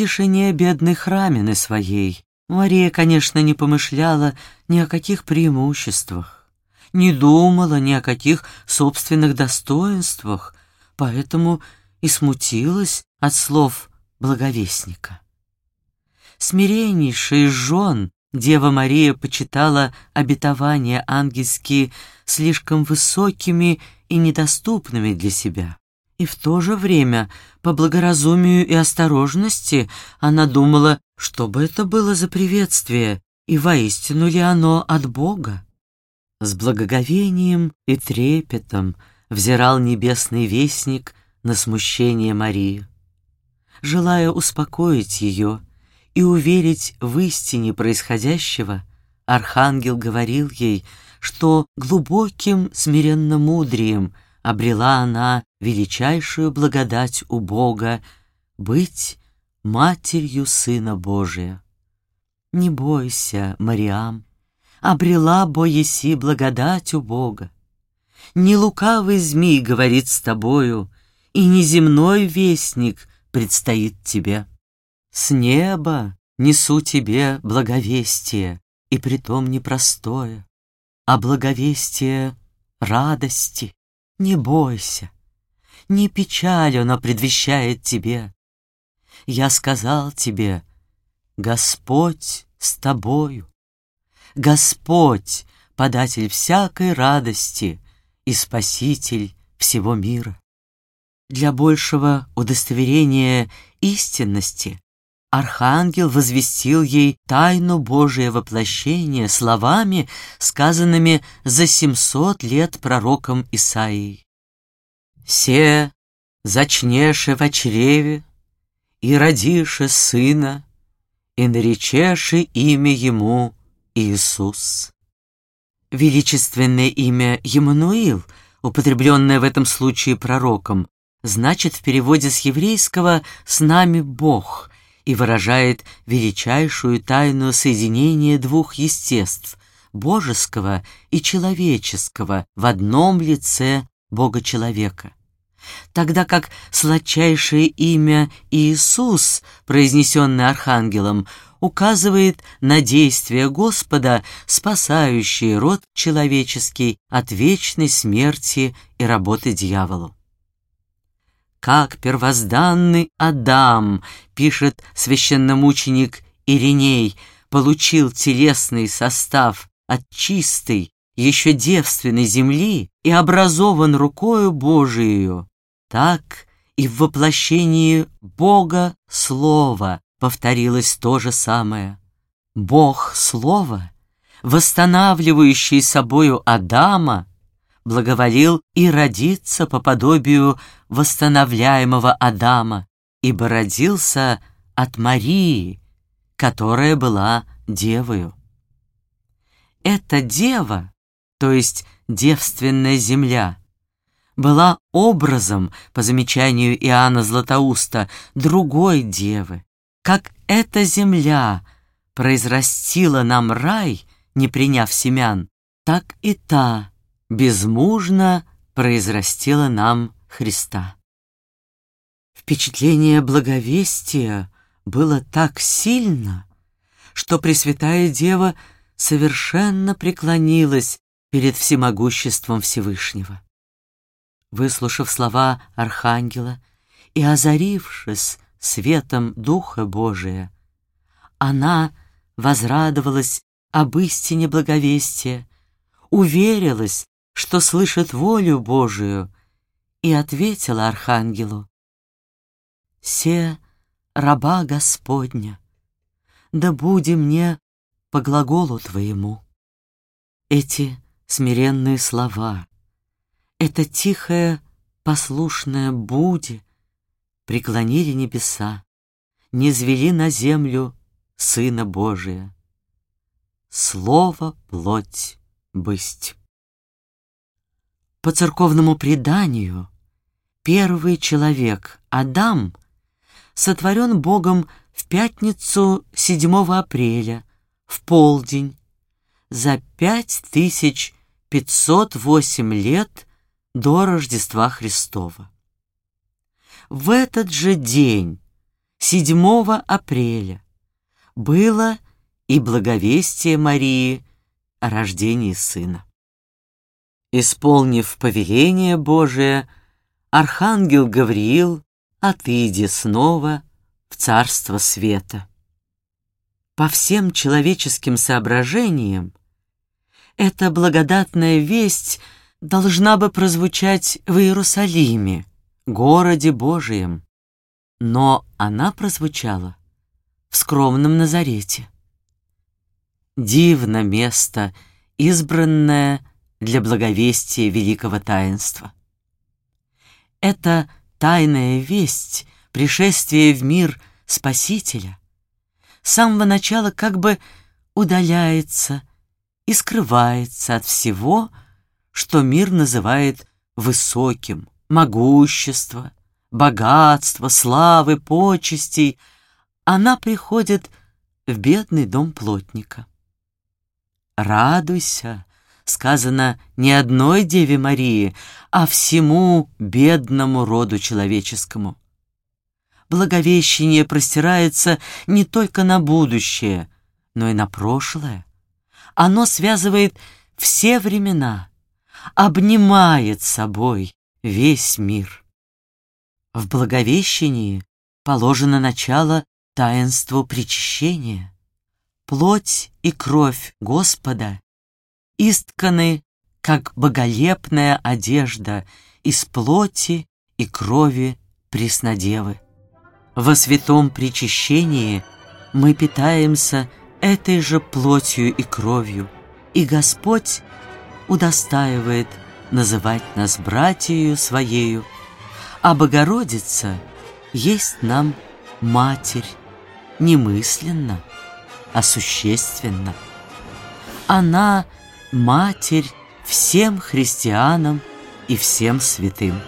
тишине бедной храмины своей Мария, конечно, не помышляла ни о каких преимуществах, не думала ни о каких собственных достоинствах, поэтому и смутилась от слов благовестника. Смиреннейший жен Дева Мария почитала обетования ангельские слишком высокими и недоступными для себя. И в то же время, по благоразумию и осторожности, она думала, что бы это было за приветствие, и воистину ли оно от Бога. С благоговением и трепетом взирал небесный вестник на смущение Марии. Желая успокоить ее и уверить в истине происходящего, архангел говорил ей, что глубоким смиренно-мудрием обрела она величайшую благодать у Бога быть матерью Сына Божия. Не бойся, Мариам, обрела боеси благодать у Бога. Не лукавый змей говорит с тобою, и неземной вестник предстоит тебе. С неба несу тебе благовестие, и притом непростое, а благовестие радости. Не бойся, не печаль оно предвещает тебе. Я сказал тебе, Господь с тобою. Господь, податель всякой радости и спаситель всего мира. Для большего удостоверения истинности Архангел возвестил ей тайну Божия воплощения словами, сказанными за семьсот лет пророком Исаией. «Се зачнеше в чреве, и родише сына, и наречеше имя ему Иисус». Величественное имя Емануил, употребленное в этом случае пророком, значит в переводе с еврейского «с нами Бог», и выражает величайшую тайну соединения двух естеств — божеского и человеческого в одном лице Бога-человека. Тогда как сладчайшее имя Иисус, произнесенное архангелом, указывает на действие Господа, спасающее род человеческий от вечной смерти и работы дьяволу. Как первозданный Адам, пишет священномученик Ириней, получил телесный состав от чистой, еще девственной земли и образован рукою Божией, так и в воплощении Бога Слова повторилось то же самое. Бог Слово, восстанавливающий собою Адама, благоволил и родиться по подобию восстановляемого Адама, ибо родился от Марии, которая была девою. Эта дева, то есть девственная земля, была образом, по замечанию Иоанна Златоуста, другой девы. Как эта земля произрастила нам рай, не приняв семян, так и та безмужно произрастила нам Христа. Впечатление благовестия было так сильно, что Пресвятая Дева совершенно преклонилась перед всемогуществом Всевышнего. Выслушав слова Архангела и озарившись светом Духа Божия, она возрадовалась об истине благовестия, уверилась, что слышит волю Божию, и ответила архангелу, «Се раба Господня, да буди мне по глаголу Твоему». Эти смиренные слова, это тихое, послушное «буди» преклонили небеса, не звели на землю Сына Божия. Слово плоть бысть. По церковному преданию, первый человек, Адам, сотворен Богом в пятницу 7 апреля, в полдень, за 5508 лет до Рождества Христова. В этот же день 7 апреля было и благовестие Марии о рождении сына. Исполнив повеление Божие, архангел Гавриил отыди снова в царство света. По всем человеческим соображениям эта благодатная весть должна бы прозвучать в Иерусалиме, городе Божием, но она прозвучала в скромном Назарете. Дивно место, избранное для благовестия великого таинства. Это тайная весть, пришествие в мир Спасителя, с самого начала как бы удаляется и скрывается от всего, что мир называет высоким, могущество, богатство, славы, почестей, она приходит в бедный дом плотника. «Радуйся», сказано не одной Деве Марии, а всему бедному роду человеческому. Благовещение простирается не только на будущее, но и на прошлое. Оно связывает все времена, обнимает собой весь мир. В Благовещении положено начало таинству причащения. Плоть и кровь Господа истканы, как боголепная одежда из плоти и крови Преснодевы. Во святом причащении мы питаемся этой же плотью и кровью, и Господь удостаивает называть нас братьею Своею, а Богородица есть нам Матерь не мысленно, а существенно. Она — Матерь всем христианам и всем святым.